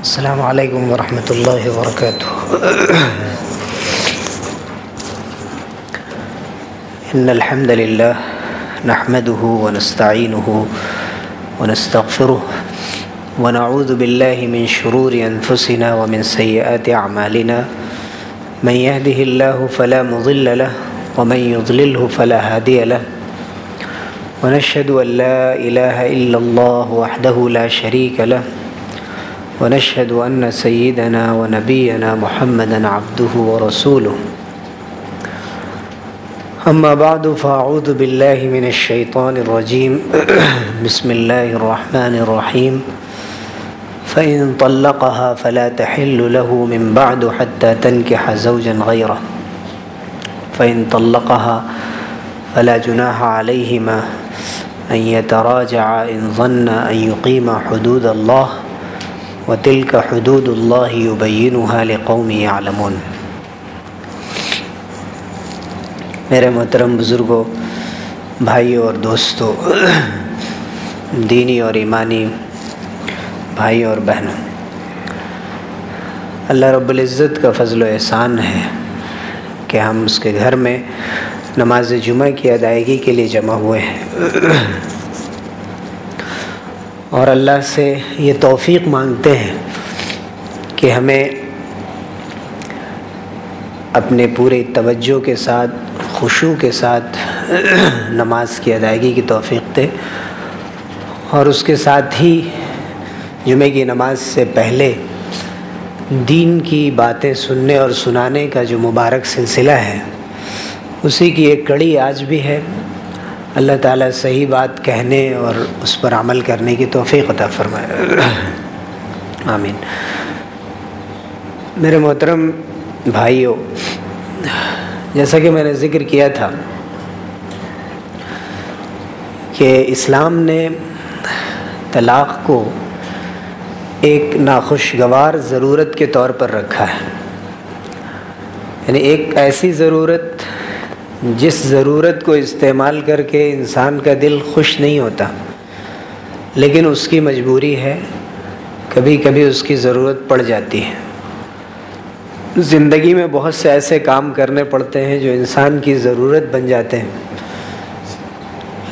السلام علیکم ورحمۃ اللہ وبرکاتہ۔ ان الحمد للہ نحمده ونستعینه ونستغفره ونعوذ بالله من شرور انفسنا ومن سيئات اعمالنا۔ من يهده الله فلا مضل له ومن يضلله فلا هادي له۔ ونشهد ان لا اله الا الله وحده لا شريك له۔ ونشهد أن سيدنا ونبينا محمدا عبده ورسوله. أما بعد، فأعوذ بالله من الشيطان الرجيم. بسم الله الرحمن الرحيم. فإن طلقها فلا تحل له من بعد حتى تنكح زوجا غيره. فإن طلقها فلا جناح عليهما أن يتراجعا إن ظن أن يقيم حدود الله. وتلك حدود اللہ يبينها لقوم يعلمون. میرے محترم بزرگوں بھائیوں اور دوستوں دینی اور ایمانی بھائی اور بہنوں، اللہ رب العزت کا فضل و احسان ہے کہ ہم اس کے گھر میں نماز جمعہ کی ادائیگی کے لیے جمع ہوئے ہیں۔ اور اللہ سے یہ توفیق مانگتے ہیں کہ ہمیں اپنے پورے توجہ کے ساتھ خوشو کے ساتھ نماز کی ادائیگی کی توفیق دے۔ اور اس کے ساتھ ہی جمعہ کی نماز سے پہلے دین کی باتیں سننے اور سنانے کا جو مبارک سلسلہ ہے، اسی کی ایک کڑی آج بھی ہے۔ اللہ تعالیٰ صحیح بات کہنے اور اس پر عمل کرنے کی توفیق عطا فرمائے۔ آمین۔ میرے محترم بھائیوں جیسا کہ میں نے ذکر کیا تھا کہ اسلام نے طلاق کو ایک ناخوشگوار ضرورت کے طور پر رکھا ہے۔ یعنی ایک ایسی ضرورت جس ضرورت کو استعمال کر کے انسان کا دل خوش نہیں ہوتا، لیکن اس کی مجبوری ہے، کبھی کبھی اس کی ضرورت پڑ جاتی ہے۔ زندگی میں بہت سے ایسے کام کرنے پڑتے ہیں جو انسان کی ضرورت بن جاتے ہیں،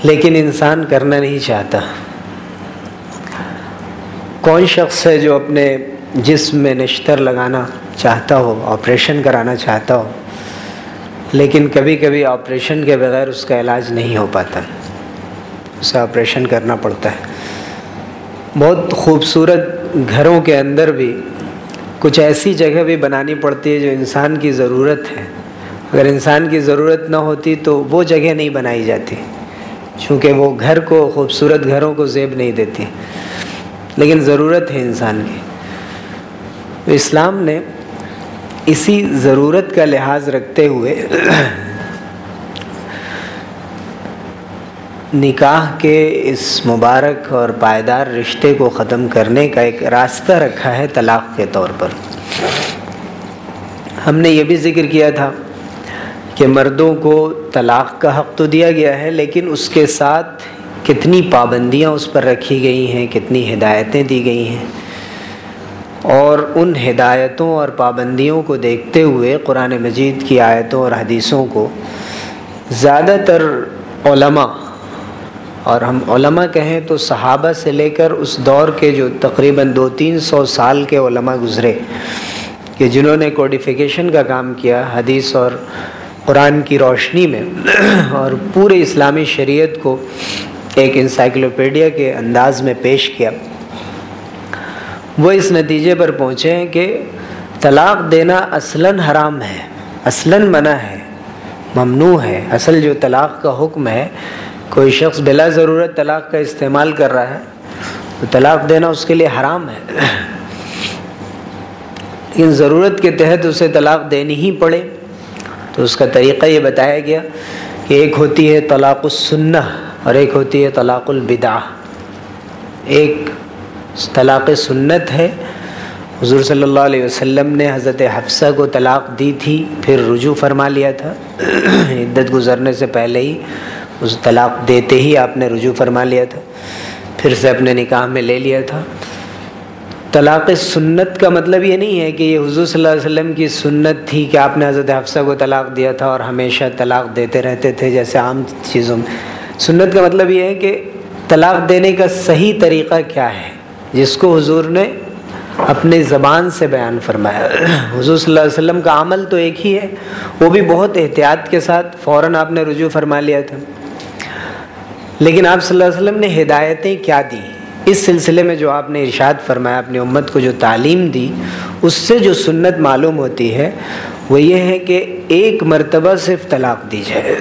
لیکن انسان کرنا نہیں چاہتا۔ کون شخص ہے جو اپنے جسم میں نشتر لگانا چاہتا ہو، آپریشن کرانا چاہتا ہو؟ لیکن کبھی کبھی آپریشن کے بغیر اس کا علاج نہیں ہو پاتا۔ اسے آپریشن کرنا پڑتا ہے۔ بہت خوبصورت گھروں کے اندر بھی کچھ ایسی جگہ بھی بنانی پڑتی ہے جو انسان کی ضرورت ہے۔ اگر انسان کی ضرورت نہ ہوتی تو وہ جگہ نہیں بنائی جاتی، چونکہ وہ گھر کو، خوبصورت گھروں کو زیب نہیں دیتی۔ لیکن ضرورت ہے انسان کی۔ اسلام نے اسی ضرورت کا لحاظ رکھتے ہوئے نکاح کے اس مبارک اور پائیدار رشتے کو ختم کرنے کا ایک راستہ رکھا ہے طلاق کے طور پر۔ ہم نے یہ بھی ذکر کیا تھا کہ مردوں کو طلاق کا حق تو دیا گیا ہے، لیکن اس کے ساتھ کتنی پابندیاں اس پر رکھی گئی ہیں، کتنی ہدایتیں دی گئی ہیں۔ اور ان ہدایتوں اور پابندیوں کو دیکھتے ہوئے قرآن مجید کی آیتوں اور حدیثوں کو زیادہ تر علماء، اور ہم علماء کہیں تو صحابہ سے لے کر اس دور کے جو تقریباً دو تین سو سال کے علماء گزرے کہ جنہوں نے کوڈیفیکیشن کا کام کیا حدیث اور قرآن کی روشنی میں اور پورے اسلامی شریعت کو ایک انسائکلوپیڈیا کے انداز میں پیش کیا۔ وہ اس نتیجے پر پہنچے کہ طلاق دینا اصلاً حرام ہے، اصلاً منع ہے، ممنوع ہے۔ اصل جو طلاق کا حکم ہے، کوئی شخص بلا ضرورت طلاق کا استعمال کر رہا ہے، تو طلاق دینا اس کے لیے حرام ہے۔ لیکن ضرورت کے تحت اسے طلاق دینی ہی پڑے۔ تو اس کا طریقہ یہ بتایا گیا کہ ایک ہوتی ہے طلاق السنہ اور ایک ہوتی ہے طلاق البدع ایک طلاق سنت ہے۔ حضور صلی اللہ علیہ وسلم نے حضرت حفصہ کو طلاق دی تھی، پھر رجوع فرما لیا تھا۔ عدت گزرنے سے پہلے ہی اس طلاق دیتے ہی آپ نے رجوع فرما لیا تھا۔ پھر سے اپنے نکاح میں لے لیا تھا۔ طلاق سنت کا مطلب یہ نہیں ہے کہ یہ حضور صلی اللہ علیہ وسلم کی سنت تھی کہ آپ نے حضرت حفصہ کو طلاق دیا تھا اور ہمیشہ طلاق دیتے رہتے تھے جیسے عام چیزوں میں۔ سنت کا مطلب یہ ہے کہ طلاق دینے کا صحیح طریقہ کیا ہے۔ جس کو حضور نے اپنے زبان سے بیان فرمایا۔ حضور صلی اللہ علیہ وسلم کا عمل تو ایک ہی ہے، وہ بھی بہت احتیاط کے ساتھ فوراً آپ نے رجوع فرما لیا تھا۔ لیکن آپ صلی اللہ علیہ وسلم نے ہدایتیں کیا دی اس سلسلے میں جو آپ نے ارشاد فرمایا، اپنی امت کو جو تعلیم دی، اس سے جو سنت معلوم ہوتی ہے، وہ یہ ہے کہ ایک مرتبہ صرف طلاق دی جائے۔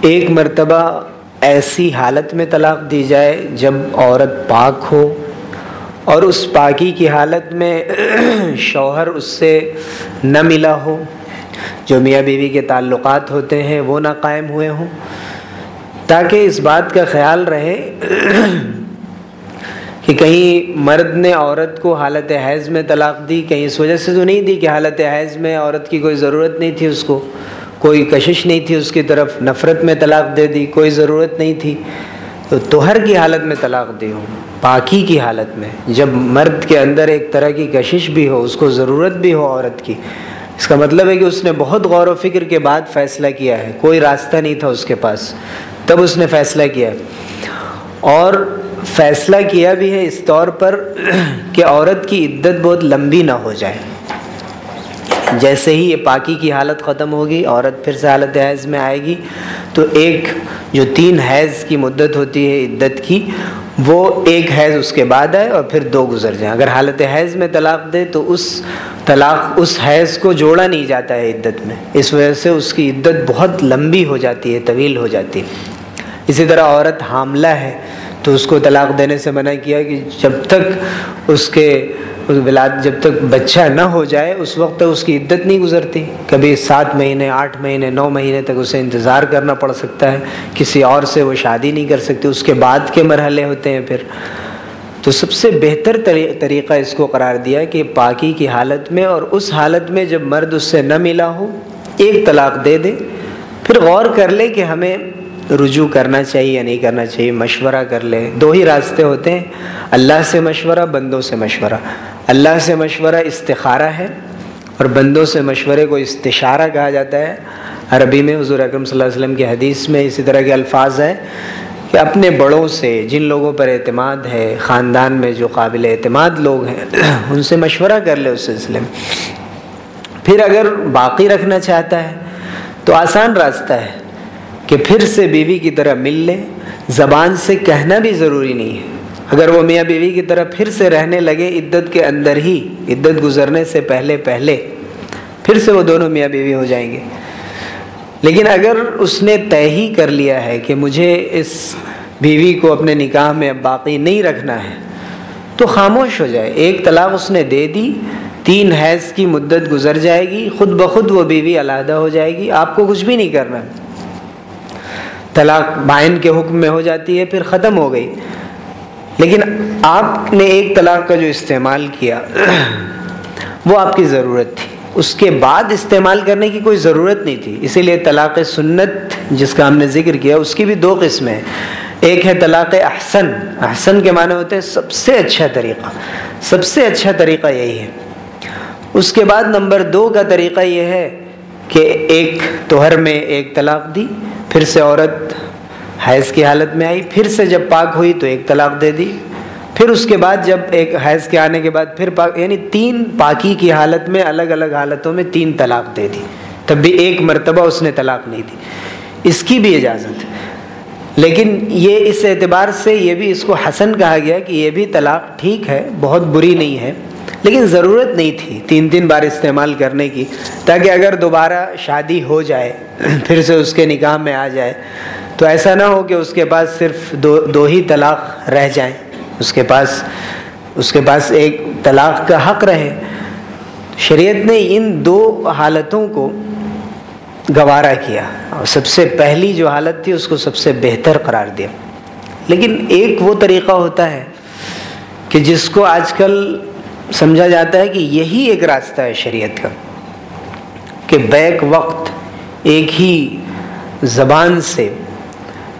ایک مرتبہ ایسی حالت میں طلاق دی جائے جب عورت پاک ہو اور اس پاکی کی حالت میں شوہر اس سے نہ ملا ہو۔ جو میاں بیوی کے تعلقات ہوتے ہیں وہ نہ قائم ہوئے ہوں۔ تاکہ اس بات کا خیال رہے کہ کہیں مرد نے عورت کو حالت حیض میں طلاق دی، کہیں اس وجہ سے تو نہیں دی کہ حالت حیض میں عورت کی کوئی ضرورت نہیں تھی اس کو۔ کوئی کشش نہیں تھی اس کی طرف، نفرت میں طلاق دے دی، کوئی ضرورت نہیں تھی۔ تو توہر کی حالت میں طلاق دی ہوں، پاکی کی حالت میں۔ جب مرد کے اندر ایک طرح کی کشش بھی ہو، اس کو ضرورت بھی ہو عورت کی، اس کا مطلب ہے کہ اس نے بہت غور و فکر کے بعد فیصلہ کیا ہے۔ کوئی راستہ نہیں تھا اس کے پاس۔ تب اس نے فیصلہ کیا۔ اور فیصلہ کیا بھی ہے اس طور پر کہ عورت کی عدت بہت لمبی نہ ہو جائے۔ جیسے ہی یہ پاکی کی حالت ختم ہوگی، عورت پھر سے حالت حیض میں آئے گی۔ تو ایک جو تین حیض کی مدت ہوتی ہے عدت کی، وہ ایک حیض اس کے بعد آئے اور پھر دو گزر جائیں۔ اگر حالت حیض میں طلاق دے تو اس طلاق، اس حیض کو جوڑا نہیں جاتا ہے عدت میں۔ اس وجہ سے اس کی عدت بہت لمبی ہو جاتی ہے، طویل ہو جاتی ہے۔ اسی طرح عورت حاملہ ہے تو اس کو طلاق دینے سے منع کیا کہ جب تک اس کے ولاد جب تک بچہ نہ ہو جائے، اس وقت تک اس کی عدت نہیں گزرتی۔ کبھی سات مہینے، آٹھ مہینے، نو مہینے تک اسے انتظار کرنا پڑ سکتا ہے۔ کسی اور سے وہ شادی نہیں کر سکتی، اس کے بعد کے مرحلے ہوتے ہیں پھر۔ تو سب سے بہتر طریقہ اس کو قرار دیا کہ پاکی کی حالت میں اور اس حالت میں جب مرد اس سے نہ ملا ہو، ایک طلاق دے دے۔ پھر غور کر لے کہ ہمیں رجوع کرنا چاہیے یا نہیں کرنا چاہیے، مشورہ کر لے دو ہی راستے ہوتے ہیں۔ اللہ سے مشورہ، بندوں سے مشورہ۔ اللہ سے مشورہ استخارہ ہے اور بندوں سے مشورے کو استشارہ کہا جاتا ہے۔ عربی میں حضور اکرم صلی اللہ علیہ وسلم کی حدیث میں اسی طرح کے الفاظ ہیں کہ اپنے بڑوں سے جن لوگوں پر اعتماد ہے، خاندان میں جو قابل اعتماد لوگ ہیں، ان سے مشورہ کر لے اس سلسلے میں۔ پھر اگر باقی رکھنا چاہتا ہے تو آسان راستہ ہے۔ کہ پھر سے بیوی کی طرح مل لے زبان سے کہنا بھی ضروری نہیں ہے۔ اگر وہ میاں بیوی کی طرح پھر سے رہنے لگے عدت کے اندر ہی، عدت گزرنے سے پہلے پہلے، پھر سے وہ دونوں میاں بیوی ہو جائیں گے۔ لیکن اگر اس نے طے ہی کر لیا ہے کہ مجھے اس بیوی کو اپنے نکاح میں اب باقی نہیں رکھنا ہے، تو خاموش ہو جائے۔ ایک طلاق اس نے دے دی، تین حیض کی مدت گزر جائے گی، خود بخود وہ بیوی علیحدہ ہو جائے گی۔ آپ کو کچھ بھی نہیں کرنا۔ طلاق بائن کے حکم میں ہو جاتی ہے، پھر ختم ہو گئی۔ لیکن آپ نے ایک طلاق کا جو استعمال کیا، وہ آپ کی ضرورت تھی۔ اس کے بعد استعمال کرنے کی کوئی ضرورت نہیں تھی۔ اسی لیے طلاق سنت، جس کا ہم نے ذکر کیا، اس کی بھی دو قسمیں ہیں۔ ایک ہے طلاق احسن۔ احسن کے معنی ہوتے ہیں سب سے اچھا طریقہ۔ سب سے اچھا طریقہ یہی ہے۔ اس کے بعد نمبر دو کا طریقہ یہ ہے کہ ایک توہر میں ایک طلاق دی۔ پھر سے عورت حیض کی حالت میں آئی، پھر سے جب پاک ہوئی تو ایک طلاق دے دی۔ پھر اس کے بعد جب ایک حیض کے آنے کے بعد پھر پاک یعنی تین پاکی کی حالت میں الگ الگ حالتوں میں تین طلاق دے دی۔ تب بھی ایک مرتبہ اس نے طلاق نہیں دی۔ اس کی بھی اجازت۔ لیکن یہ اس اعتبار سے یہ بھی اس کو حسن کہا گیا کہ یہ بھی طلاق ٹھیک ہے، بہت بری نہیں ہے۔ لیکن ضرورت نہیں تھی تین تین بار استعمال کرنے کی تاکہ اگر دوبارہ شادی ہو جائے، پھر سے اس کے نکاح میں آ جائے۔ تو ایسا نہ ہو کہ اس کے پاس صرف دو دو ہی طلاق رہ جائیں۔ اس کے پاس، اس کے پاس ایک طلاق کا حق رہے۔ شریعت نے ان دو حالتوں کو گوارا کیا۔ اور سب سے پہلی جو حالت تھی، اس کو سب سے بہتر قرار دیا۔ لیکن ایک وہ طریقہ ہوتا ہے کہ جس کو آج کل سمجھا جاتا ہے کہ یہی ایک راستہ ہے شریعت کا، کہ بیک وقت ایک ہی زبان سے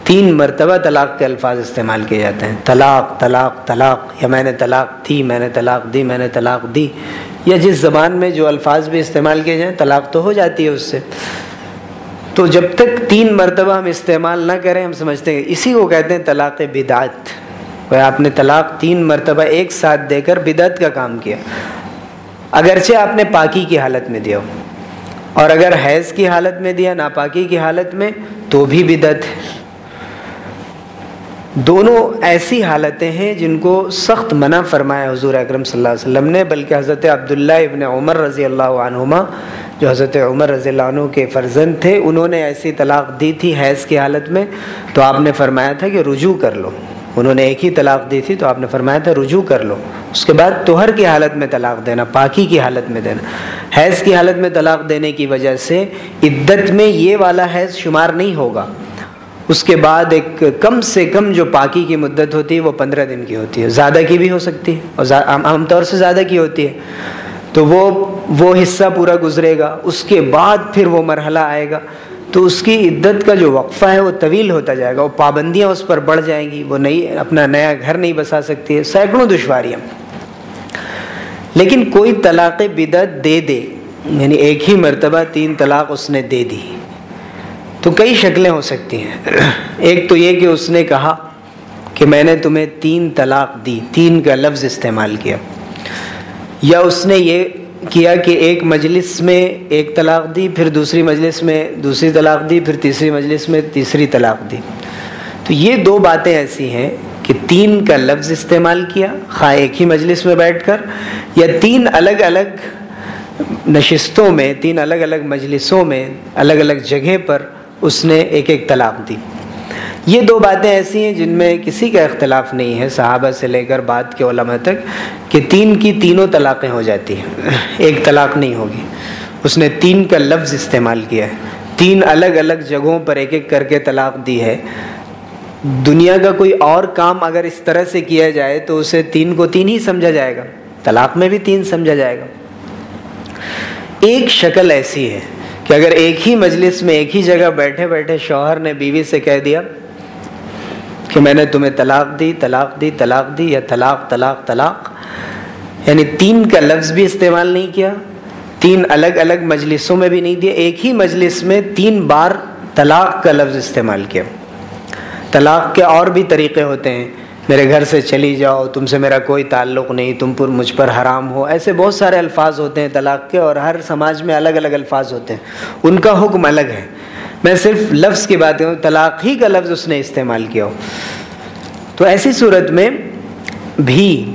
تین مرتبہ طلاق کے الفاظ استعمال کیے جاتے ہیں۔ طلاق طلاق طلاق، یا میں نے طلاق دی، میں نے طلاق دی، میں نے طلاق دی، یا جس زبان میں جو الفاظ بھی استعمال کیے جائیں، طلاق تو ہو جاتی ہے اس سے۔ تو جب تک تین مرتبہ ہم استعمال نہ کریں، ہم سمجھتے ہیں اسی کو کہتے ہیں طلاق بدعت۔ وہ آپ نے طلاق تین مرتبہ ایک ساتھ دے کر بدعت کا کام کیا۔ اگرچہ آپ نے پاکی کی حالت میں دیا اور اگر حیض کی حالت میں دیا، ناپاکی کی حالت میں، تو بھی بدعت ہے۔ دونوں ایسی حالتیں ہیں جن کو سخت منع فرمایا حضور اکرم صلی اللہ علیہ وسلم نے، بلکہ حضرت عبداللہ ابن عمر رضی اللہ عنہما، جو حضرت عمر رضی اللہ عنہ کے فرزند تھے، انہوں نے ایسی طلاق دی تھی حیض کی حالت میں۔ تو آپ نے فرمایا تھا کہ رجوع کر لو۔ انہوں نے ایک ہی طلاق دی تھی تو آپ نے فرمایا تھا رجوع کر لو۔ اس کے بعد توہر کی حالت میں طلاق دینا، پاکی کی حالت میں دینا۔ حیض کی حالت میں طلاق دینے کی وجہ سے عدت میں یہ والا حیض شمار نہیں ہوگا۔ اس کے بعد ایک کم سے کم جو پاکی کی مدت ہوتی ہے وہ پندرہ دن کی ہوتی ہے۔ زیادہ کی بھی ہو سکتی ہے اور عام طور سے زیادہ کی ہوتی ہے۔ تو وہ وہ حصہ پورا گزرے گا۔ اس کے بعد پھر وہ مرحلہ آئے گا۔ تو اس کی عدت کا جو وقفہ ہے وہ طویل ہوتا جائے گا، وہ پابندیاں اس پر بڑھ جائیں گی، وہ نئی، اپنا نیا گھر نہیں بسا سکتی ہے، سینکڑوں دشواریاں۔ لیکن کوئی طلاق بدت دے دے یعنی ایک ہی مرتبہ تین طلاق اس نے دے دی، تو کئی شکلیں ہو سکتی ہیں۔ ایک تو یہ کہ اس نے کہا کہ میں نے تمہیں تین طلاق دی، تین کا لفظ استعمال کیا۔ یا اس نے یہ کیا کہ ایک مجلس میں ایک طلاق دی، پھر دوسری مجلس میں دوسری طلاق دی، پھر تیسری مجلس میں تیسری طلاق دی۔ تو یہ دو باتیں ایسی ہیں کہ تین کا لفظ استعمال کیا، خواہ ایک ہی مجلس میں بیٹھ کر، یا تین الگ الگ نشستوں میں، تین الگ الگ مجلسوں میں، الگ الگ جگہ پر اس نے ایک ایک طلاق دی۔ یہ دو باتیں ایسی ہیں جن میں کسی کا اختلاف نہیں ہے، صحابہ سے لے کر بعد کے علماء تک، کہ تین کی تینوں طلاقیں ہو جاتی ہیں۔ ایک طلاق نہیں ہوگی۔ اس نے تین کا لفظ استعمال کیا ہے۔ تین الگ الگ جگہوں پر ایک ایک کر کے طلاق دی ہے۔ دنیا کا کوئی اور کام اگر اس طرح سے کیا جائے تو اسے تین کو تین ہی سمجھا جائے گا۔ طلاق میں بھی تین سمجھا جائے گا۔ ایک شکل ایسی ہے کہ اگر ایک ہی مجلس میں ایک ہی جگہ بیٹھے بیٹھے شوہر نے بیوی سے کہہ دیا کہ میں نے تمہیں طلاق دی طلاق دی طلاق دی یا طلاق طلاق طلاق یعنی تین کا لفظ بھی استعمال نہیں کیا، تین الگ الگ مجلسوں میں بھی نہیں دیا، ایک ہی مجلس میں تین بار طلاق کا لفظ استعمال کیا۔ طلاق کے اور بھی طریقے ہوتے ہیں۔ میرے گھر سے چلی جاؤ، تم سے میرا کوئی تعلق نہیں، تم پر مجھ پر حرام ہو۔ ایسے بہت سارے الفاظ ہوتے ہیں طلاق کے اور ہر سماج میں الگ الگ الفاظ ہوتے ہیں۔ ان کا حکم الگ ہے۔ میں صرف لفظ کی بات کروں طلاق ہی کا لفظ اس نے استعمال کیا ہو۔ تو ایسی صورت میں بھی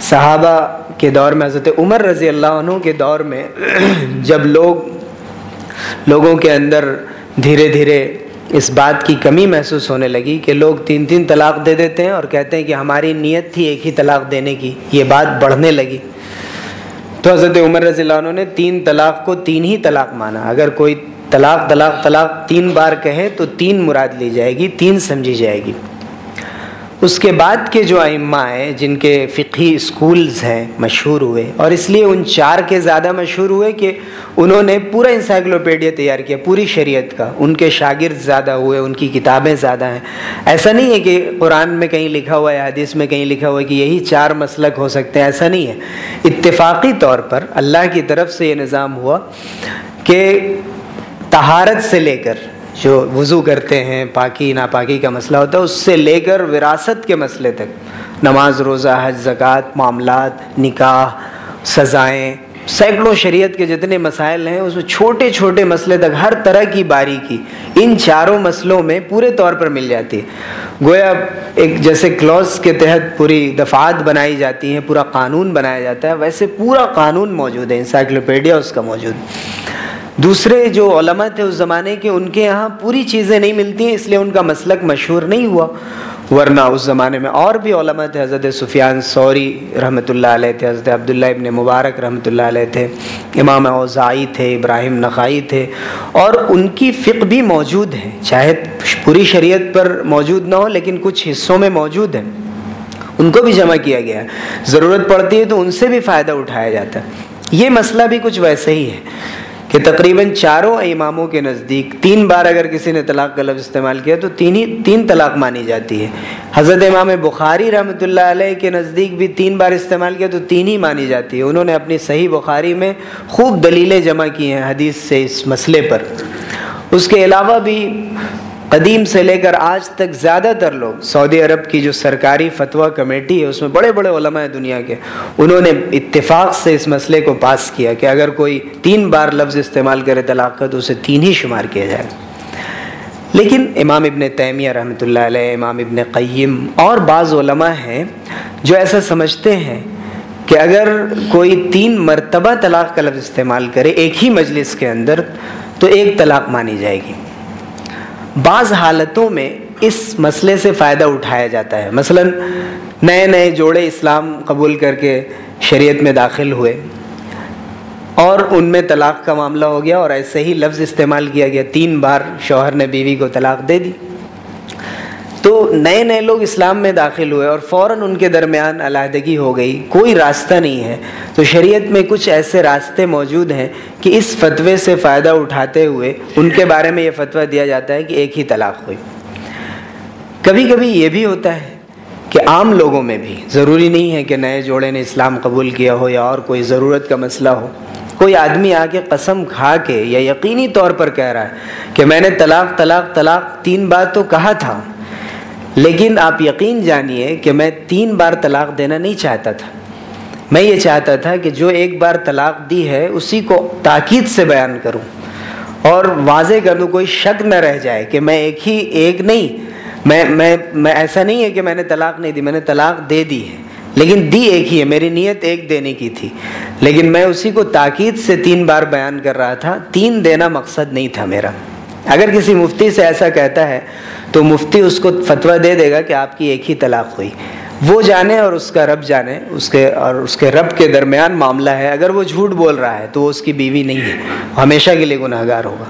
صحابہ کے دور میں، حضرت عمر رضی اللہ عنہ کے دور میں جب لوگ لوگوں کے اندر دھیرے دھیرے اس بات کی کمی محسوس ہونے لگی کہ لوگ تین تین طلاق دے دیتے ہیں اور کہتے ہیں کہ ہماری نیت تھی ایک ہی طلاق دینے کی، یہ بات بڑھنے لگی۔ تو حضرت عمر رضی اللہ عنہ نے تین طلاق کو تین ہی طلاق مانا۔ اگر کوئی طلاق طلاق طلاق تین بار کہے تو تین مراد لی جائے گی، تین سمجھی جائے گی۔ اس کے بعد کے جو ائمہ ہیں، جن کے فقہی اسکولز ہیں، مشہور ہوئے۔ اور اس لیے ان چار کے زیادہ مشہور ہوئے کہ انہوں نے پورا انسائکلوپیڈیا تیار کیا، پوری شریعت کا۔ ان کے شاگرد زیادہ ہوئے، ان کی کتابیں زیادہ ہیں۔ ایسا نہیں ہے کہ قرآن میں کہیں لکھا ہوا ہے، حدیث میں کہیں لکھا ہوا ہے کہ یہی چار مسلک ہو سکتے ہیں، ایسا نہیں ہے۔ اتفاقی طور پر اللہ کی طرف سے یہ نظام ہوا کہ تہارت سے لے کر جو وضو کرتے ہیں، پاکی، ناپاکی کا مسئلہ ہوتا ہے، اس سے لے کر وراثت کے مسئلے تک۔ نماز، روزہ، حج، زکوٰۃ، معاملات، نکاح، سزائیں، سینکڑوں شریعت کے جتنے مسائل ہیں، اس میں چھوٹے چھوٹے مسئلے تک ہر طرح کی باریکی ان چاروں مسئلوں میں پورے طور پر مل جاتی ہے۔ گویا ایک جیسے کلوز کے تحت پوری دفعات بنائی جاتی ہیں، پورا قانون بنایا جاتا ہے، ویسے پورا قانون موجود ہے، انسائکلوپیڈیا اس کا موجود۔ دوسرے جو علماء تھے اس زمانے کے، ان کے یہاں پوری چیزیں نہیں ملتی ہیں اس لیے ان کا مسلک مشہور نہیں ہوا۔ ورنہ اس زمانے میں اور بھی علماء تھے، حضرت سفیان سوری رحمۃ اللہ علیہ تھے، حضرت عبداللہ ابن مبارک رحمۃ اللہ علیہ تھے، امام اوزائی تھے، ابراہیم نقائی تھے۔ اور ان کی فقہ بھی موجود ہے چاہے پوری شریعت پر موجود نہ ہو، لیکن کچھ حصوں میں موجود ہے۔ ان کو بھی جمع کیا گیا ضرورت پڑتی ہے تو ان سے بھی فائدہ اٹھایا جاتا ہے۔ یہ مسئلہ بھی کچھ ویسے ہی ہے۔ کہ تقریباً چاروں اماموں کے نزدیک تین بار اگر کسی نے طلاق کا لفظ استعمال کیا تو تین ہی تین طلاق مانی جاتی ہے۔ حضرت امام بخاری رحمۃ اللہ علیہ کے نزدیک بھی تین بار استعمال کیا تو تین ہی مانی جاتی ہے۔ انہوں نے اپنی صحیح بخاری میں خوب دلیلیں جمع کی ہیں حدیث سے اس مسئلے پر۔ اس کے علاوہ بھی قدیم سے لے کر آج تک زیادہ تر لوگ سعودی عرب کی جو سرکاری فتویٰ کمیٹی ہے، اس میں بڑے بڑے علماء دنیا کے، انہوں نے اتفاق سے اس مسئلے کو پاس کیا کہ اگر کوئی تین بار لفظ استعمال کرے طلاق کا تو اسے تین ہی شمار کیا جائے۔ لیکن امام ابن تیمیہ رحمۃ اللہ علیہ، امام ابن قیم اور بعض علماء ہیں جو ایسا سمجھتے ہیں کہ اگر کوئی تین مرتبہ طلاق کا لفظ استعمال کرے ایک ہی مجلس کے اندر تو ایک طلاق مانی جائے گی۔ بعض حالتوں میں اس مسئلے سے فائدہ اٹھایا جاتا ہے۔ مثلا نئے نئے جوڑے اسلام قبول کر کے شریعت میں داخل ہوئے اور ان میں طلاق کا معاملہ ہو گیا اور ایسے ہی لفظ استعمال کیا گیا۔ تین بار شوہر نے بیوی کو طلاق دے دی۔ تو نئے نئے لوگ اسلام میں داخل ہوئے اور فوراً ان کے درمیان علیحدگی ہو گئی۔ کوئی راستہ نہیں ہے۔ تو شریعت میں کچھ ایسے راستے موجود ہیں کہ اس فتوے سے فائدہ اٹھاتے ہوئے ان کے بارے میں یہ فتویٰ دیا جاتا ہے کہ ایک ہی طلاق ہوئی۔ کبھی کبھی یہ بھی ہوتا ہے کہ عام لوگوں میں بھی ضروری نہیں ہے کہ نئے جوڑے نے اسلام قبول کیا ہو یا اور کوئی ضرورت کا مسئلہ ہو۔ کوئی آدمی آ کے قسم کھا کے یا یقینی طور پر کہہ رہا ہے کہ میں نے طلاق طلاق طلاق تین بار تو کہا تھا۔ لیکن آپ یقین جانیے کہ میں تین بار طلاق دینا نہیں چاہتا تھا۔ میں یہ چاہتا تھا کہ جو ایک بار طلاق دی ہے، اسی کو تاکید سے بیان کروں۔ اور واضح کر دوں، کوئی شک نہ رہ جائے کہ میں ایک ہی، ایک نہیں۔ میں میں میں ایسا نہیں ہے کہ میں نے طلاق نہیں دی، میں نے طلاق دے دی ہے۔ لیکن دی ایک ہی ہے، میری نیت ایک دینے کی تھی۔ لیکن میں اسی کو تاکید سے تین بار بیان کر رہا تھا۔ تین دینا مقصد نہیں تھا میرا۔ اگر کسی مفتی سے ایسا کہتا ہے تو مفتی اس کو فتویٰ دے دے گا کہ آپ کی ایک ہی طلاق ہوئی۔ وہ جانے اور اس کا رب جانے، اس کے اور اس کے رب کے درمیان معاملہ ہے۔ اگر وہ جھوٹ بول رہا ہے تو وہ اس کی بیوی نہیں ہے۔ ہمیشہ کے لیے گناہ گار ہوگا۔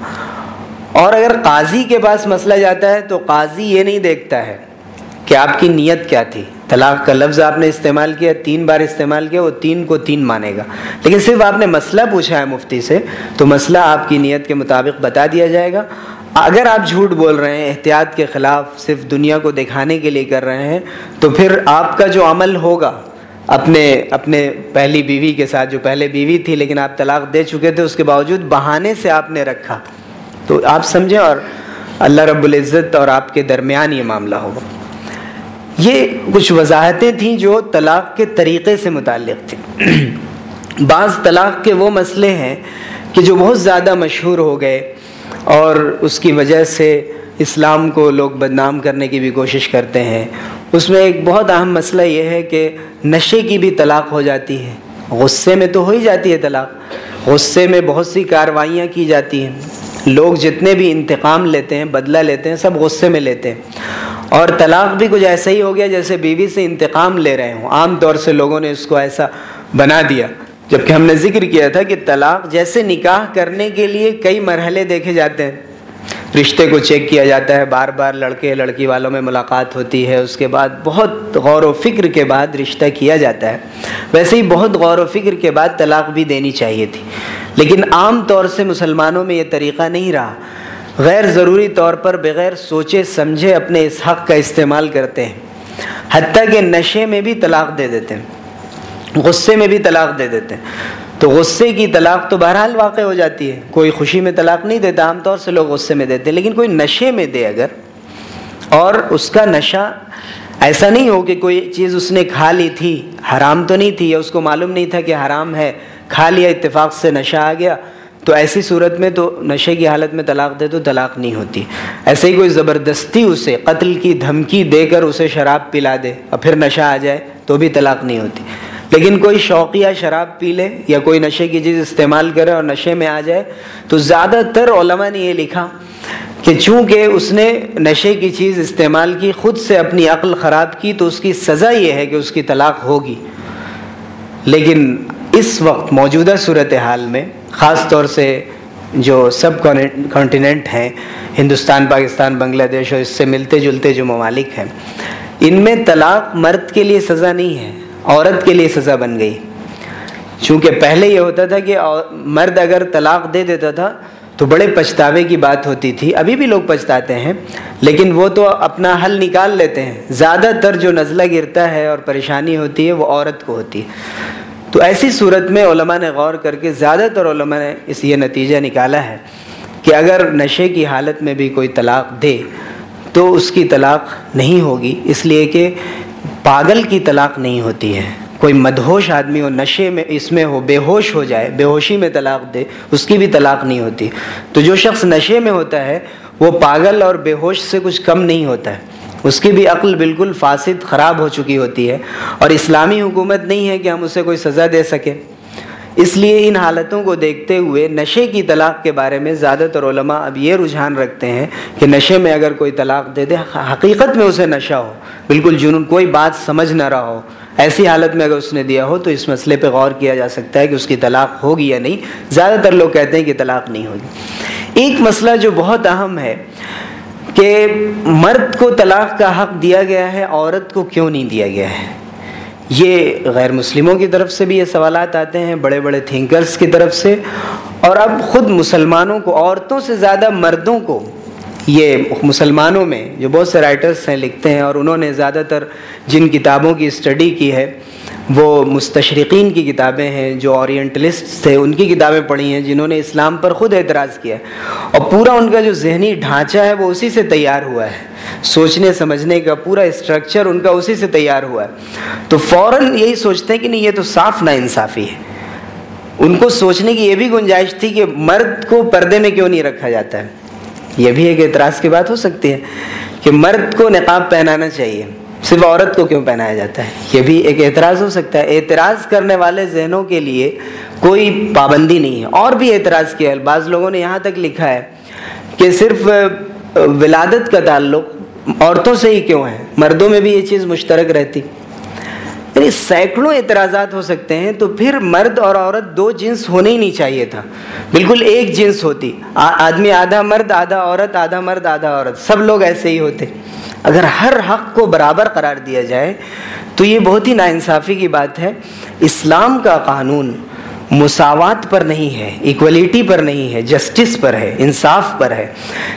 اور اگر قاضی کے پاس مسئلہ جاتا ہے تو قاضی یہ نہیں دیکھتا ہے کہ آپ کی نیت کیا تھی۔ طلاق کا لفظ آپ نے استعمال کیا، تین بار استعمال کیا، وہ تین کو تین مانے گا۔ لیکن صرف آپ نے مسئلہ پوچھا ہے مفتی سے تو مسئلہ آپ کی نیت کے مطابق بتا دیا جائے گا۔ اگر آپ جھوٹ بول رہے ہیں، احتیاط کے خلاف صرف دنیا کو دکھانے کے لیے کر رہے ہیں، تو پھر آپ کا جو عمل ہوگا، اپنے اپنے پہلی بیوی کے ساتھ، جو پہلے بیوی تھی لیکن آپ طلاق دے چکے تھے، اس کے باوجود بہانے سے آپ نے رکھا۔ تو آپ سمجھیں اور اللہ رب العزت اور آپ کے درمیان یہ معاملہ ہوگا۔ یہ کچھ وضاحتیں تھیں جو طلاق کے طریقے سے متعلق تھیں۔ بعض طلاق کے وہ مسئلے ہیں کہ جو بہت زیادہ مشہور ہو گئے۔ اور اس کی وجہ سے اسلام کو لوگ بدنام کرنے کی بھی کوشش کرتے ہیں۔ اس میں ایک بہت اہم مسئلہ یہ ہے کہ نشے کی بھی طلاق ہو جاتی ہے۔ غصے میں تو ہو ہی جاتی ہے طلاق۔ غصے میں بہت سی کاروائیاں کی جاتی ہیں۔ لوگ جتنے بھی انتقام لیتے ہیں، بدلہ لیتے ہیں، سب غصے میں لیتے ہیں۔ اور طلاق بھی کچھ ایسا ہی ہو گیا جیسے بیوی سے انتقام لے رہے ہوں۔ عام طور سے لوگوں نے اس کو ایسا بنا دیا۔ جبکہ ہم نے ذکر کیا تھا کہ طلاق جیسے نکاح کرنے کے لیے کئی مرحلے دیکھے جاتے ہیں۔ رشتے کو چیک کیا جاتا ہے، بار بار لڑکے، لڑکی والوں میں ملاقات ہوتی ہے، اس کے بعد بہت غور و فکر کے بعد رشتہ کیا جاتا ہے۔ ویسے ہی بہت غور و فکر کے بعد طلاق بھی دینی چاہیے تھی۔ لیکن عام طور سے مسلمانوں میں یہ طریقہ نہیں رہا۔ غیر ضروری طور پر بغیر سوچے، سمجھے اپنے اس حق کا استعمال کرتے ہیں۔ حتیٰ کہ نشے میں بھی طلاق دے دیتے ہیں۔ غصے میں بھی طلاق دے دیتے ہیں۔ تو غصے کی طلاق تو بہرحال واقع ہو جاتی ہے۔ کوئی خوشی میں طلاق نہیں دیتا، عام طور سے لوگ غصے میں دیتے ہیں، لیکن کوئی نشے میں دے اگر، اور اس کا نشہ ایسا نہیں ہو کہ کوئی چیز اس نے کھا لی تھی، حرام تو نہیں تھی، یا اس کو معلوم نہیں تھا کہ حرام ہے، کھا لیا، اتفاق سے نشہ آ گیا۔ تو ایسی صورت میں تو نشے کی حالت میں طلاق دے تو طلاق نہیں ہوتی۔ ایسے ہی کوئی زبردستی اسے قتل کی دھمکی دے کر اسے شراب پلا دے اور پھر نشہ آ جائے تو بھی طلاق نہیں ہوتی۔ لیکن کوئی شوقیہ شراب پی لے یا کوئی نشے کی چیز استعمال کرے اور نشے میں آ جائے، تو زیادہ تر علماء نے یہ لکھا کہ چونکہ اس نے نشے کی چیز استعمال کی، خود سے اپنی عقل خراب کی، تو اس کی سزا یہ ہے کہ اس کی طلاق ہوگی۔ لیکن اس وقت موجودہ صورت حال میں، خاص طور سے جو سب کانٹیننٹ ہیں، ہندوستان، پاکستان، بنگلہ دیش اور اس سے ملتے جلتے جو ممالک ہیں، ان میں طلاق مرد کے لیے سزا نہیں ہے۔ عورت کے لیے سزا بن گئی۔ چونکہ پہلے یہ ہوتا تھا کہ مرد اگر طلاق دے دیتا تھا تو بڑے پچھتاوے کی بات ہوتی تھی۔ ابھی بھی لوگ پچھتاتے ہیں، لیکن وہ تو اپنا حل نکال لیتے ہیں۔ زیادہ تر جو نزلہ گرتا ہے اور پریشانی ہوتی ہے وہ عورت کو ہوتی ہے۔ تو ایسی صورت میں علماء نے غور کر کے زیادہ تر علماء نے اس یہ نتیجہ نکالا ہے کہ اگر نشے کی حالت میں بھی کوئی طلاق دے تو اس کی طلاق نہیں ہوگی۔ اس لیے کہ پاگل کی طلاق نہیں ہوتی ہے۔ کوئی مدہوش آدمی ہو، نشے میں، اس میں ہو، بے ہوش ہو جائے، بے ہوشی میں طلاق دے، اس کی بھی طلاق نہیں ہوتی۔ تو جو شخص نشے میں ہوتا ہے، وہ پاگل اور بے ہوش سے کچھ کم نہیں ہوتا ہے۔ اس کی بھی عقل بالکل فاسد، خراب ہو چکی ہوتی ہے۔ اور اسلامی حکومت نہیں ہے کہ ہم اسے کوئی سزا دے سکیں اس لیے ان حالتوں کو دیکھتے ہوئے نشے کی طلاق کے بارے میں زیادہ تر علماء اب یہ رجحان رکھتے ہیں کہ نشے میں اگر کوئی طلاق دے دے، حقیقت میں اسے نشہ ہو۔ بالکل جنون، کوئی بات سمجھ نہ رہا ہو۔ ایسی حالت میں اگر اس نے دیا ہو تو اس مسئلے پہ غور کیا جا سکتا ہے کہ اس کی طلاق ہوگی یا نہیں۔ زیادہ تر لوگ کہتے ہیں کہ طلاق نہیں ہوگی۔ ایک مسئلہ جو بہت اہم ہے کہ مرد کو طلاق کا حق دیا گیا ہے، عورت کو کیوں نہیں دیا گیا ہے؟ یہ غیر مسلموں کی طرف سے بھی یہ سوالات آتے ہیں، بڑے بڑے تھنکرز کی طرف سے۔ اور اب خود مسلمانوں کو، عورتوں سے زیادہ مردوں کو یہ مسلمانوں میں، جو بہت سے رائٹرس ہیں، لکھتے ہیں اور انہوں نے زیادہ تر جن کتابوں کی اسٹڈی کی ہے وہ مستشرقین کی کتابیں ہیں جو اورینٹلسٹ تھے، ان کی کتابیں پڑھی ہیں جنہوں نے اسلام پر خود اعتراض کیا۔ اور پورا ان کا جو ذہنی ڈھانچہ ہے وہ اسی سے تیار ہوا ہے۔ سوچنے، سمجھنے کا پورا اسٹرکچر ان کا اسی سے تیار ہوا ہے۔ تو فوراً یہی سوچتے ہیں کہ نہیں، یہ تو صاف نا انصافی ہے۔ ان کو سوچنے کی یہ بھی گنجائش تھی کہ مرد کو پردے میں کیوں نہیں رکھا جاتا ہے؟ یہ بھی ایک اعتراض کی بات ہو سکتی ہے کہ مرد کو نقاب پہنانا چاہیے۔ صرف عورت کو کیوں پہنایا جاتا ہے؟ یہ بھی ایک اعتراض ہو سکتا ہے۔ اعتراض کرنے والے ذہنوں کے لیے کوئی پابندی نہیں ہے۔ اور بھی اعتراض کیا ہے۔ بعض لوگوں نے یہاں تک لکھا ہے کہ صرف ولادت کا تعلق عورتوں سے ہی کیوں ہے؟ مردوں میں بھی یہ چیز مشترک رہتی۔ یعنی سینکڑوں اعتراضات ہو سکتے ہیں، تو پھر مرد اور عورت دو جنس ہونے ہی نہیں چاہیے تھا۔ بالکل ایک جنس ہوتی۔ آدمی آدھا مرد، آدھا عورت، آدھا مرد، آدھا عورت۔ سب لوگ ایسے ہی ہوتے۔ اگر ہر حق کو برابر قرار دیا جائے، تو یہ بہت ہی ناانصافی کی بات ہے۔ اسلام کا قانون مساوات پر نہیں ہے ایکولیٹی پر نہیں ہے جسٹس پر ہے، انصاف پر ہے۔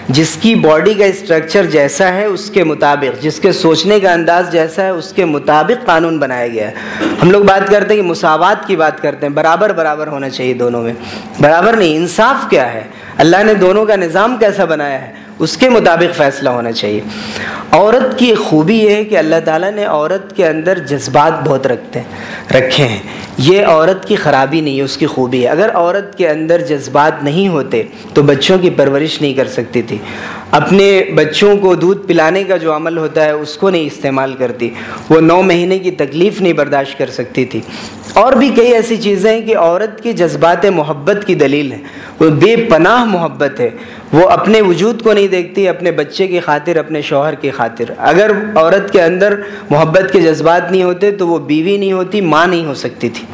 جس کی باڈی کا اسٹرکچر جیسا ہے، اس کے مطابق، جس کے سوچنے کا انداز جیسا ہے، اس کے مطابق قانون بنایا گیا ہے۔ ہم لوگ بات کرتے ہیں کہ مساوات کی بات کرتے ہیں، برابر برابر ہونا چاہیے دونوں میں۔ برابر نہیں، انصاف کیا ہے؟ اللہ نے دونوں کا نظام کیسا بنایا ہے؟ اس کے مطابق فیصلہ ہونا چاہیے۔ عورت کی خوبی یہ ہے کہ اللہ تعالیٰ نے عورت کے اندر جذبات بہت رکھتے ہیں، رکھے ہیں۔ یہ عورت کی خرابی نہیں ہے، اس کی خوبی ہے۔ اگر عورت کے اندر جذبات نہیں ہوتے تو بچوں کی پرورش نہیں کر سکتی تھی۔ اپنے بچوں کو دودھ پلانے کا جو عمل ہوتا ہے، اس کو نہیں استعمال کرتی۔ وہ نو مہینے کی تکلیف نہیں برداشت کر سکتی تھی۔ اور بھی کئی ایسی چیزیں ہیں کہ عورت کی جذبات محبت کی دلیل ہے وہ بے پناہ محبت ہے۔ وہ اپنے وجود کو نہیں دیکھتی، اپنے بچے کی خاطر، اپنے شوہر کی خاطر۔ اگر عورت کے اندر محبت کے جذبات نہیں ہوتے، تو وہ بیوی نہیں ہوتی، ماں نہیں ہو سکتی تھی۔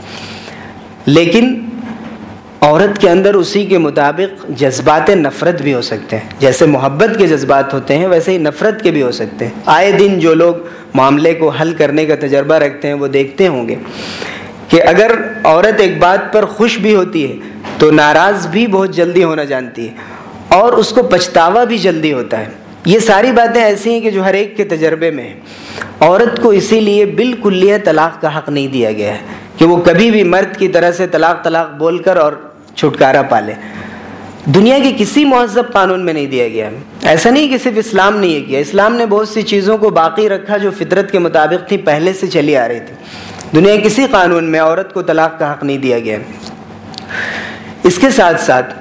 لیکن عورت کے اندر اسی کے مطابق جذبات نفرت بھی ہو سکتے ہیں۔ جیسے محبت کے جذبات ہوتے ہیں، ویسے ہی نفرت کے بھی ہو سکتے ہیں۔ آئے دن جو لوگ معاملے کو حل کرنے کا تجربہ رکھتے ہیں، وہ دیکھتے ہوں گے۔ کہ اگر عورت ایک بات پر خوش بھی ہوتی ہے تو ناراض بھی بہت جلدی ہونا جانتی ہے اور اس کو پچھتاوا بھی جلدی ہوتا ہے۔ یہ ساری باتیں ایسی ہیں کہ جو ہر ایک کے تجربے میں ہیں۔ عورت کو اسی لیے بالکل طلاق کا حق نہیں دیا گیا ہے کہ وہ کبھی بھی مرد کی طرح سے طلاق طلاق بول کر اور چھٹکارا پالے۔ دنیا کے کسی مہذب قانون میں نہیں دیا گیا۔ ایسا نہیں کہ صرف اسلام نے یہ کیا۔ اسلام نے بہت سی چیزوں کو باقی رکھا جو فطرت کے مطابق تھی، پہلے سے چلی آ رہی تھی۔ دنیا کے کسی قانون میں عورت کو طلاق کا حق نہیں دیا گیا۔ اس کے ساتھ ساتھ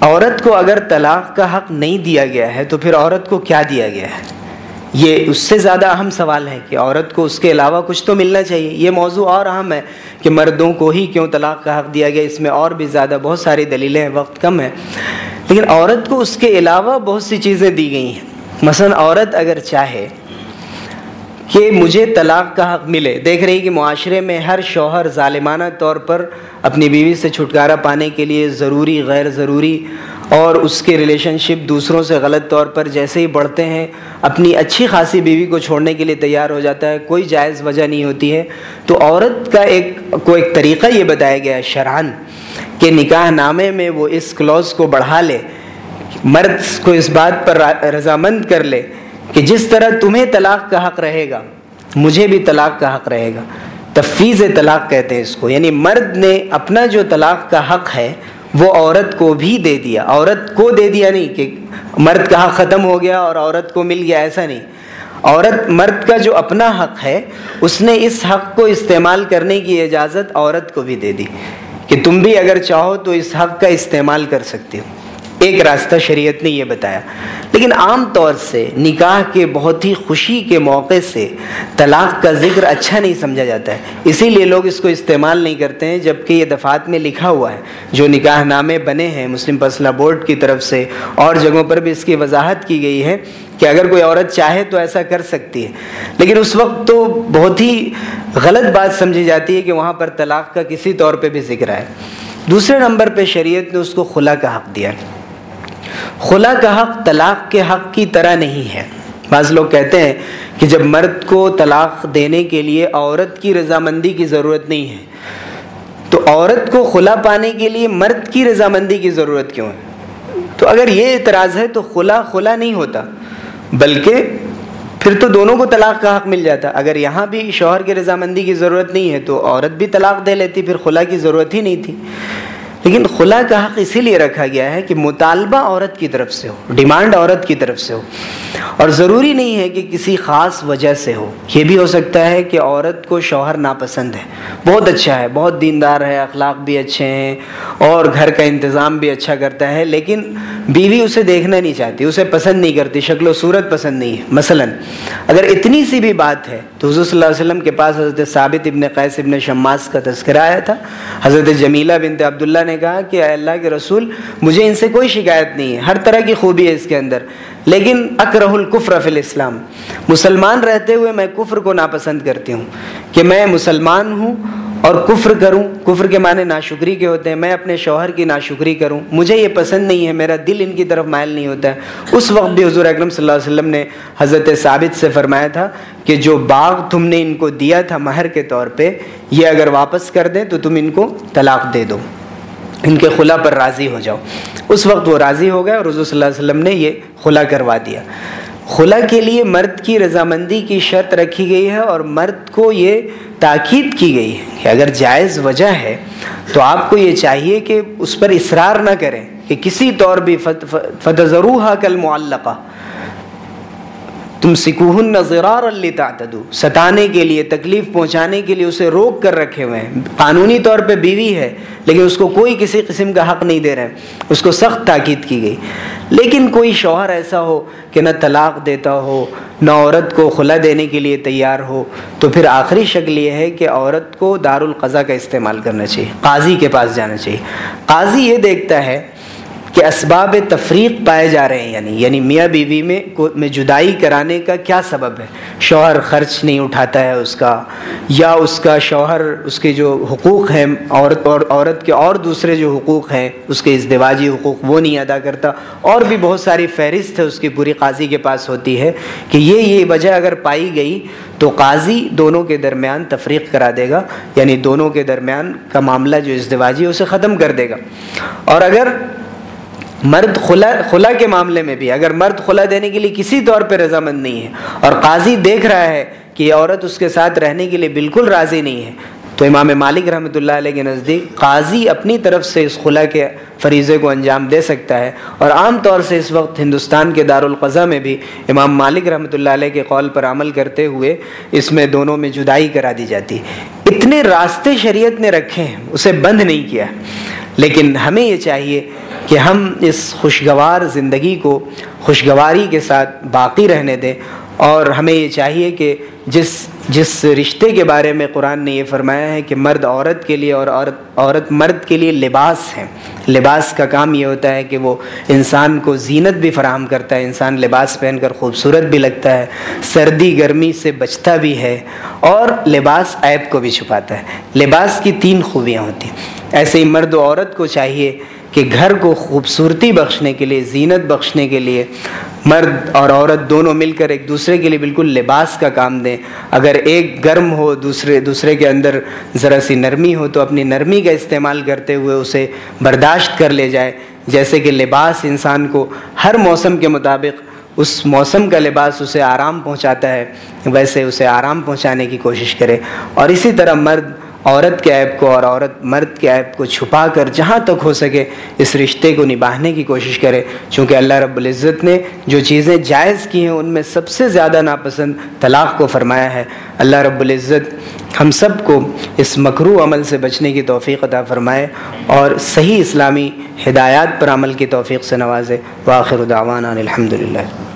عورت کو اگر طلاق کا حق نہیں دیا گیا ہے تو پھر عورت کو کیا دیا گیا ہے؟ یہ اس سے زیادہ اہم سوال ہے کہ عورت کو اس کے علاوہ کچھ تو ملنا چاہیے۔ یہ موضوع اور اہم ہے کہ مردوں کو ہی کیوں طلاق کا حق دیا گیا؟ اس میں اور بھی زیادہ بہت ساری دلیلیں ہیں، وقت کم ہے۔ لیکن عورت کو اس کے علاوہ بہت سی چیزیں دی گئی ہیں۔ مثلا عورت اگر چاہے کہ مجھے طلاق کا حق ملے۔ دیکھ رہی کہ معاشرے میں ہر شوہر ظالمانہ طور پر اپنی بیوی سے چھٹکارا پانے کے لیے ضروری، غیر ضروری اور اس کے ریلیشن شپ دوسروں سے غلط طور پر جیسے ہی بڑھتے ہیں، اپنی اچھی خاصی بیوی کو چھوڑنے کے لیے تیار ہو جاتا ہے، کوئی جائز وجہ نہیں ہوتی ہے۔ تو عورت کا ایک، کو ایک طریقہ یہ بتایا گیا ہے شرحن کہ نکاح نامے میں وہ اس کلوز کو بڑھا لے، مرد کو اس بات پر رضامند کر لے۔ کہ جس طرح تمہیں طلاق کا حق رہے گا، مجھے بھی طلاق کا حق رہے گا۔ تفیض طلاق کہتے ہیں اس کو۔ یعنی مرد نے اپنا جو طلاق کا حق ہے، وہ عورت کو بھی دے دیا۔ عورت کو دے دیا نہیں کہ مرد کا حق ختم ہو گیا اور عورت کو مل گیا، ایسا نہیں۔ عورت، مرد کا جو اپنا حق ہے، اس نے اس حق کو استعمال کرنے کی اجازت عورت کو بھی دے دی۔ کہ تم بھی اگر چاہو تو اس حق کا استعمال کر سکتے ہو۔ ایک راستہ شریعت نے یہ بتایا۔ لیکن عام طور سے نکاح کے بہت ہی خوشی کے موقع سے طلاق کا ذکر اچھا نہیں سمجھا جاتا ہے۔ اسی لیے لوگ اس کو استعمال نہیں کرتے ہیں، جبکہ یہ دفعات میں لکھا ہوا ہے۔ جو نکاح نامے بنے ہیں مسلم فصلہ بورڈ کی طرف سے اور جگہوں پر بھی اس کی وضاحت کی گئی ہے کہ اگر کوئی عورت چاہے تو ایسا کر سکتی ہے۔ لیکن اس وقت تو بہت ہی غلط بات سمجھی جاتی ہے کہ وہاں پر طلاق کا کسی طور پہ بھی ذکر ہے دوسرے نمبر پہ شریعت نے اس کو خلا کا حق دیا۔ خلا کا حق طلاق کے حق کی طرح نہیں ہے۔ بعض لوگ کہتے ہیں کہ جب مرد کو طلاق دینے کے لیے عورت کی رضامندی کی ضرورت نہیں ہے، تو عورت کو خلا پانے کے لیے مرد کی رضامندی کی ضرورت کیوں ہے؟ تو اگر یہ اعتراض ہے تو خلا خلا نہیں ہوتا، بلکہ پھر تو دونوں کو طلاق کا حق مل جاتا۔ اگر یہاں بھی شوہر کی رضامندی کی ضرورت نہیں ہے تو عورت بھی طلاق دے لیتی، پھر خلا کی ضرورت ہی نہیں تھی۔ لیکن خلا کا حق اسی لیے رکھا گیا ہے کہ مطالبہ عورت کی طرف سے ہو، ڈیمانڈ عورت کی طرف سے ہو۔ اور ضروری نہیں ہے کہ کسی خاص وجہ سے ہو۔ یہ بھی ہو سکتا ہے کہ عورت کو شوہر ناپسند ہے۔ بہت اچھا ہے، بہت دیندار ہے، اخلاق بھی اچھے ہیں اور گھر کا انتظام بھی اچھا کرتا ہے، لیکن بیوی اسے دیکھنا نہیں چاہتی، اسے پسند نہیں کرتی، شکل و صورت پسند نہیں ہے۔ مثلا، اگر اتنی سی بھی بات ہے، تو حضور صلی اللہ علیہ وسلم کے پاس حضرت ثابت ابن قیس ابن شماس کا تذکرہ آیا تھا۔ حضرت جمیلہ بنت عبداللہ نے کہا کہ اے اللہ کے رسول، مجھے ان سے کوئی شکایت نہیں ہے، ہر طرح کی خوبی ہے اس کے اندر۔ لیکن اکرہ الکفر فی الاسلام۔ مسلمان رہتے ہوئے میں کفر کو ناپسند کرتی ہوں کہ میں مسلمان ہوں اور کفر کروں، کفر کے معنی ناشکری کے ہوتے ہیں، میں اپنے شوہر کی ناشکری کروں، مجھے یہ پسند نہیں ہے، میرا دل ان کی طرف مائل نہیں ہوتا ہے۔ اس وقت بھی حضور اکرم صلی اللہ علیہ وسلم نے حضرت ثابت سے فرمایا تھا کہ جو باغ تم نے ان کو دیا تھا مہر کے طور پہ، یہ اگر واپس کر دیں تو تم ان کو طلاق دے دو۔ ان کے خلا پر راضی ہو جاؤ۔ اس وقت وہ راضی ہو گئے اور حضور صلی اللہ علیہ وسلم نے یہ خلا کروا دیا۔ خلا کے لیے مرد کی رضامندی کی شرط رکھی گئی ہے اور مرد کو یہ تاکید کی گئی ہے کہ اگر جائز وجہ ہے تو آپ کو یہ چاہیے کہ اس پر اصرار نہ کریں کہ کسی طور بھی فتح ضرور کل معلقہ تم سکوہن زرار اللہ تعتدو ستانے کے لیے، تکلیف پہنچانے کے لیے اسے روک کر رکھے ہوئے ہیں۔ قانونی طور پہ بیوی ہے، لیکن اس کو کوئی کسی قسم کا حق نہیں دے رہے اس کو سخت تاکید کی گئی۔ لیکن کوئی شوہر ایسا ہو کہ نہ طلاق دیتا ہو، نہ عورت کو خلا دینے کے لیے تیار ہو، تو پھر آخری شکل یہ ہے کہ عورت کو دار القضا کا استعمال کرنا چاہیے، قاضی کے پاس جانا چاہیے۔ قاضی یہ دیکھتا ہے کہ اسباب تفریق پائے جا رہے ہیں یعنی یعنی میاں بیوی میں میں جدائی کرانے کا کیا سبب ہے؟ شوہر خرچ نہیں اٹھاتا ہے اس کا، یا اس کا شوہر اس کے جو حقوق ہیں، عورت اور عورت کے اور دوسرے جو حقوق ہیں، اس کے ازدواجی حقوق وہ نہیں ادا کرتا۔ اور بھی بہت ساری فہرست ہے اس کی پوری قاضی کے پاس ہوتی ہے کہ یہ یہ وجہ اگر پائی گئی تو قاضی دونوں کے درمیان تفریق کرا دے گا یعنی دونوں کے درمیان کا معاملہ جو ازدواجی اسے ختم کر دے گا۔ اور اگر مرد خلا خلا کے معاملے میں بھی، اگر مرد خلا دینے کے لیے کسی طور پہ رضامند نہیں ہے اور قاضی دیکھ رہا ہے کہ یہ عورت اس کے ساتھ رہنے کے لیے بالکل راضی نہیں ہے، تو امام مالک رحمۃ اللہ علیہ کے نزدیک قاضی اپنی طرف سے اس خلا کے فریضے کو انجام دے سکتا ہے اور عام طور سے اس وقت ہندوستان کے دارالقضا میں بھی امام مالک رحمۃ اللہ علیہ کے قول پر عمل کرتے ہوئے اس میں دونوں میں جدائی کرا دی جاتی۔ اتنے راستے شریعت نے رکھے ہیں، اسے بند نہیں کیا۔ لیکن ہمیں یہ چاہیے کہ ہم اس خوشگوار زندگی کو خوشگواری کے ساتھ باقی رہنے دیں اور ہمیں یہ چاہیے کہ جس جس رشتے کے بارے میں قرآن نے یہ فرمایا ہے کہ مرد عورت کے لیے اور عورت عورت مرد کے لیے لباس ہے لباس کا کام یہ ہوتا ہے کہ وہ انسان کو زینت بھی فراہم کرتا ہے، انسان لباس پہن کر خوبصورت بھی لگتا ہے، سردی، گرمی سے بچتا بھی ہے اور لباس عیب کو بھی چھپاتا ہے۔ لباس کی تین خوبیاں ہوتی ہیں۔ ایسے ہی مرد و عورت کو چاہیے کہ گھر کو خوبصورتی بخشنے کے لیے، زینت بخشنے کے لیے مرد اور عورت دونوں مل کر ایک دوسرے کے لیے بالکل لباس کا کام دیں۔ اگر ایک گرم ہو، دوسرے دوسرے کے اندر ذرا سی نرمی ہو تو اپنی نرمی کا استعمال کرتے ہوئے اسے برداشت کر لے جائے۔ جیسے کہ لباس انسان کو ہر موسم کے مطابق اس موسم کا لباس اسے آرام پہنچاتا ہے، ویسے اسے آرام پہنچانے کی کوشش کرے۔ اور اسی طرح مرد عورت کے عیب کو اور عورت مرد کے عیب کو چھپا کر جہاں تک ہو سکے اس رشتے کو نبھانے کی کوشش کرے۔ چونکہ اللہ رب العزت نے جو چیزیں جائز کی ہیں، ان میں سب سے زیادہ ناپسند طلاق کو فرمایا ہے۔ اللہ رب العزت ہم سب کو اس مکرو عمل سے بچنے کی توفیق عطا فرمائے اور صحیح اسلامی ہدایات پر عمل کی توفیق سے نوازے۔ واخر دعوانا الحمد للہ